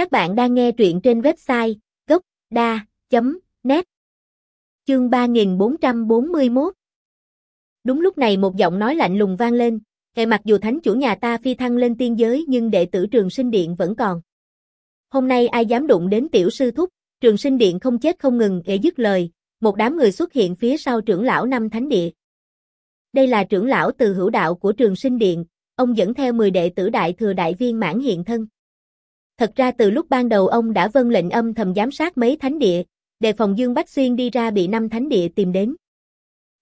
Các bạn đang nghe truyện trên website gốc.da.net Chương 3441 Đúng lúc này một giọng nói lạnh lùng vang lên, hệ mặc dù thánh chủ nhà ta phi thăng lên tiên giới nhưng đệ tử trường sinh điện vẫn còn. Hôm nay ai dám đụng đến tiểu sư thúc, trường sinh điện không chết không ngừng để dứt lời, một đám người xuất hiện phía sau trưởng lão năm thánh địa. Đây là trưởng lão từ hữu đạo của trường sinh điện, ông dẫn theo 10 đệ tử đại thừa đại viên mãn hiện thân. Thật ra từ lúc ban đầu ông đã vân lệnh âm thầm giám sát mấy thánh địa, đề phòng Dương Bách Xuyên đi ra bị năm thánh địa tìm đến.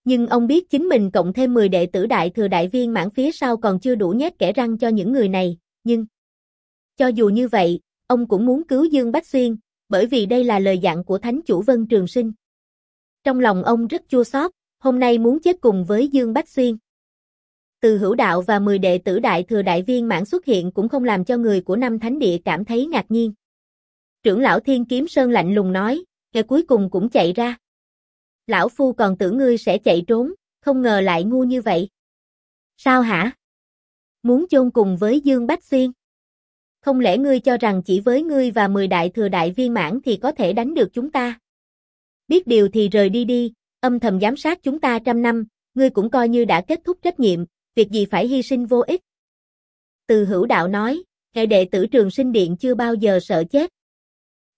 Nhưng ông biết chính mình cộng thêm 10 đệ tử đại thừa đại viên mãn phía sau còn chưa đủ nhét kẻ răng cho những người này, nhưng cho dù như vậy, ông cũng muốn cứu Dương Bách Xuyên, bởi vì đây là lời dặn của Thánh chủ Vân Trường Sinh. Trong lòng ông rất chua xót, hôm nay muốn chết cùng với Dương Bách Xuyên. Từ hữu đạo và 10 đệ tử đại thừa đại viên mãn xuất hiện cũng không làm cho người của năm thánh địa cảm thấy ngạc nhiên. Trưởng lão Thiên Kiếm Sơn lạnh lùng nói, nghe cuối cùng cũng chạy ra. Lão Phu còn tưởng ngươi sẽ chạy trốn, không ngờ lại ngu như vậy. Sao hả? Muốn chôn cùng với Dương Bách Xuyên? Không lẽ ngươi cho rằng chỉ với ngươi và 10 đại thừa đại viên mãn thì có thể đánh được chúng ta? Biết điều thì rời đi đi, âm thầm giám sát chúng ta trăm năm, ngươi cũng coi như đã kết thúc trách nhiệm, việc gì phải hy sinh vô ích. Từ hữu đạo nói, hệ đệ tử trường sinh điện chưa bao giờ sợ chết.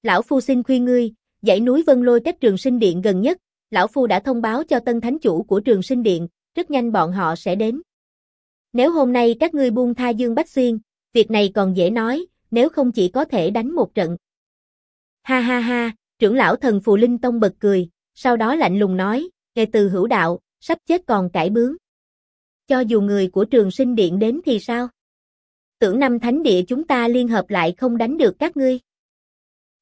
Lão Phu xin khuyên ngươi, dãy núi Vân Lôi cách trường sinh điện gần nhất, Lão Phu đã thông báo cho tân thánh chủ của trường sinh điện, rất nhanh bọn họ sẽ đến. Nếu hôm nay các ngươi buông tha Dương Bách Xuyên, việc này còn dễ nói, nếu không chỉ có thể đánh một trận. Ha ha ha, trưởng lão thần Phù Linh Tông bật cười, sau đó lạnh lùng nói, nghe từ hữu đạo, sắp chết còn cải bướng. Cho dù người của trường sinh điện đến thì sao? Tưởng năm thánh địa chúng ta liên hợp lại không đánh được các ngươi.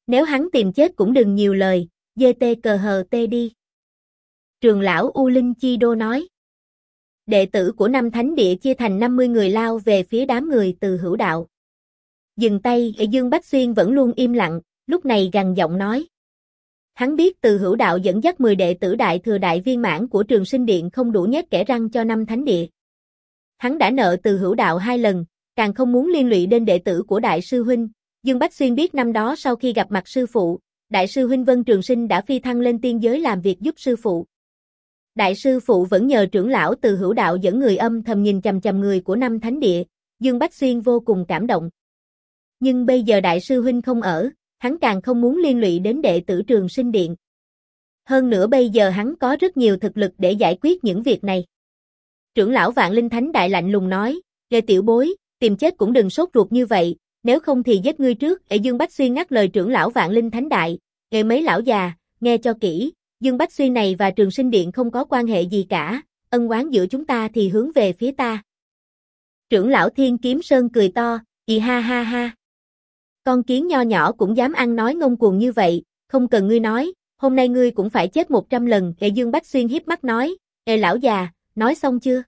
Nếu hắn tìm chết cũng đừng nhiều lời, dê tê cờ hờ tê đi. Trường lão U Linh Chi Đô nói. Đệ tử của năm thánh địa chia thành 50 người lao về phía đám người từ hữu đạo. Dừng tay, Dương Bách Xuyên vẫn luôn im lặng, lúc này gằn giọng nói. Hắn biết từ hữu đạo dẫn dắt 10 đệ tử đại thừa đại viên mãn của trường sinh điện không đủ nhét kẻ răng cho năm thánh địa. Hắn đã nợ từ hữu đạo hai lần, càng không muốn liên lụy đến đệ tử của đại sư huynh. Dương Bách Xuyên biết năm đó sau khi gặp mặt sư phụ, đại sư huynh Vân Trường Sinh đã phi thăng lên tiên giới làm việc giúp sư phụ. Đại sư phụ vẫn nhờ trưởng lão từ hữu đạo dẫn người âm thầm nhìn chầm chầm người của năm thánh địa, Dương Bách Xuyên vô cùng cảm động. Nhưng bây giờ đại sư huynh không ở, hắn càng không muốn liên lụy đến đệ tử trường sinh điện. Hơn nữa bây giờ hắn có rất nhiều thực lực để giải quyết những việc này. Trưởng lão Vạn Linh Thánh Đại lạnh lùng nói, Lê Tiểu Bối, tìm chết cũng đừng sốt ruột như vậy, nếu không thì giết ngươi trước. Ê Dương Bách Xuyên ngắt lời trưởng lão Vạn Linh Thánh Đại, nghe mấy lão già, nghe cho kỹ, Dương Bách Xuyên này và Trường Sinh Điện không có quan hệ gì cả, ân oán giữa chúng ta thì hướng về phía ta. Trưởng lão Thiên Kiếm Sơn cười to, y ha ha ha. Con kiến nho nhỏ cũng dám ăn nói ngông cuồng như vậy, không cần ngươi nói, hôm nay ngươi cũng phải chết một trăm lần. Ê Dương Bách Xuyên hiếp mắt nói, Ê lão già, nói xong chưa?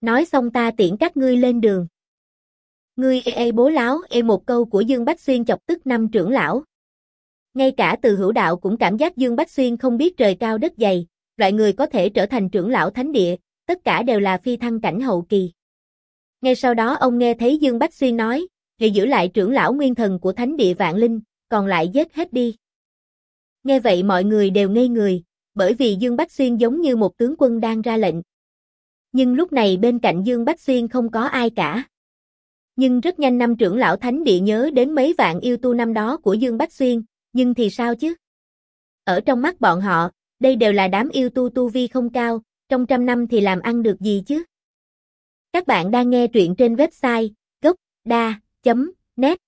Nói xong ta tiễn các ngươi lên đường. Ngươi ê ê bố láo ê một câu của Dương Bách Xuyên chọc tức năm trưởng lão. Ngay cả từ hữu đạo cũng cảm giác Dương Bách Xuyên không biết trời cao đất dày, loại người có thể trở thành trưởng lão thánh địa, tất cả đều là phi thăng cảnh hậu kỳ. Ngay sau đó ông nghe thấy Dương Bách Xuyên nói, hãy giữ lại trưởng lão nguyên thần của thánh địa vạn linh, còn lại giết hết đi. Nghe vậy mọi người đều ngây người, bởi vì Dương Bách Xuyên giống như một tướng quân đang ra lệnh. Nhưng lúc này bên cạnh Dương Bách Xuyên không có ai cả. Nhưng rất nhanh năm trưởng lão thánh địa nhớ đến mấy vạn yêu tu năm đó của Dương Bách Xuyên, nhưng thì sao chứ? Ở trong mắt bọn họ, đây đều là đám yêu tu tu vi không cao, trong trăm năm thì làm ăn được gì chứ? Các bạn đang nghe truyện trên website gocda.net